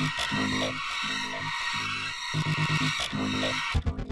Extreme love. Extreme love.